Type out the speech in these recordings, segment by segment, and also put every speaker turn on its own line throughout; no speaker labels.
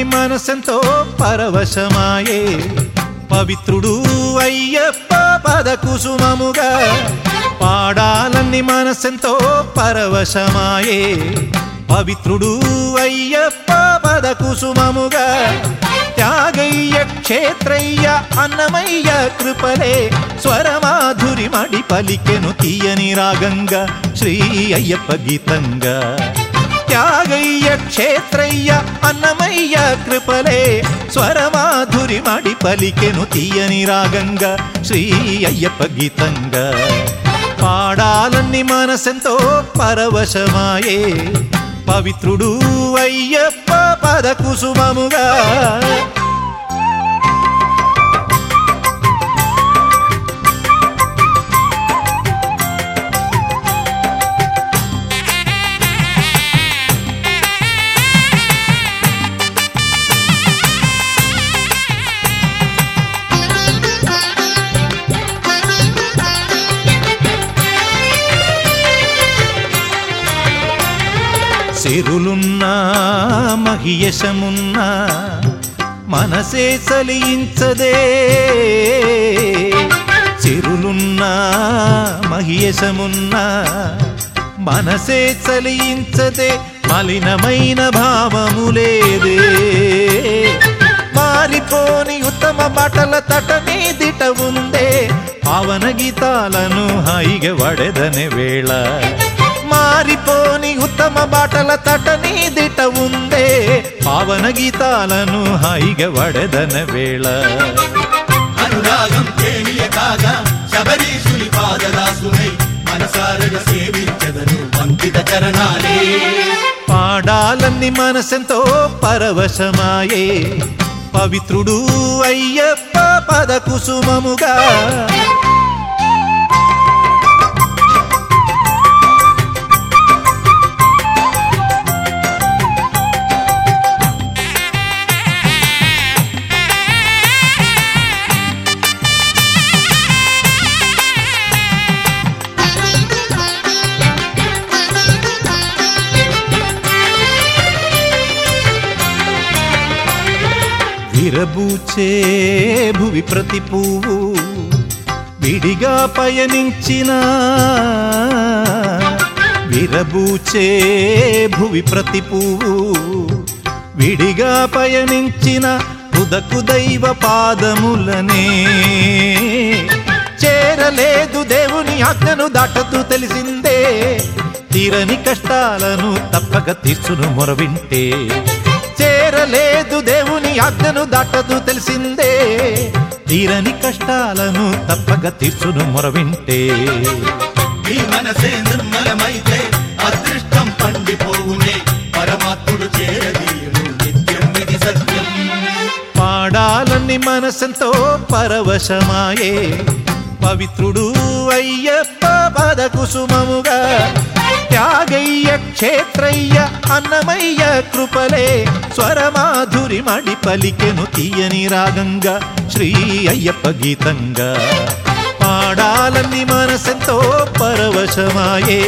పాడాలని మనసెంతో పరవశమాయే. పవిత్రుడు అయ్యప్ప పద కుసుమముగా పాడాలని మనసెంతో పరవశమాయే. పవిత్రుడు అయ్యప్ప పద కుసుమముగా త్యాగయ్య క్షేత్రయ్య అన్నమయ్య కృపలే. స్వరమాధురి మడి పలికెను తీయని రాగంగా శ్రీ అయ్యప్ప గీతంగా. త్యాగయ్య క్షేత్రయ్య అన్నమయ్య కృపలే. స్వరమాధురి మడి పలికెను తీయని రాగంగా శ్రీ అయ్యప్ప గీతంగా. పాడాలన్ని మనసెంతో పరవశమాయే. పవిత్రుడు అయ్యప్ప పద మహియశమున్నా మనసే చలించదే చెరులున్నా మహియశమున్నా మనసే చలించదే మలినమైన భావములేదే మారిపోని ఉత్తమ బటల తట దిట ఉందే. పావన గీతాలను హాయిగా వడెదనే వేళ. మారిపోని ఉత్తమ బాటల తటనే దిట పావన గీతాలను హాయిగా వడెదన వేళ.
అనురాగం తేనియ కాగా శబరీషుని పాదదాసునై మనసారగ సేవించదను వంకిత చరణాలే.
పాడాలని మనసెంతో పరవశమాయే. పవిత్రుడు అయ్యప్ప పద కుసుమముగా. విరబూచే భువి ప్రతి పువ్వు విడిగా పయనించిన విరబూచే భువి ప్రతి పువ్వు విడిగా పయనించిన ఉదకు దైవ పాదములనే. చేరలేదు దేవుని ఆజ్ఞను దాటతూ తెలిసిందే. తీరని కష్టాలను తప్పక తీర్చును మొరవింటే. చేరలేదు దేవుని ఆజ్ఞను దాటదు తెలిసిందే. తీరని కష్టాలను తప్పక తీర్చును మొరవింటే.
నీ మనసే నిర్మలమైతే అదృష్టం పండిపోవునే. పరమాత్ముడు చేరదీయును నిత్యం ఇది సత్యం.
పాడాలని మనసెంతో పరవశమాయే. పవిత్రుడు అయ్యప్ప పద కుసుమముగా త్యాగయ్య క్షేత్రయ్య అన్నమయ్య కృపలే స్వరమాధురి మడి పలికెను తీయని రాగంగా శ్రీ అయ్యప్ప గీతంగా. పాడాలని మనసెంతో పరవశమాయే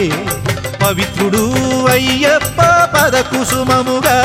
పవిత్రుడు అయ్యప్ప పద కుసుమముగా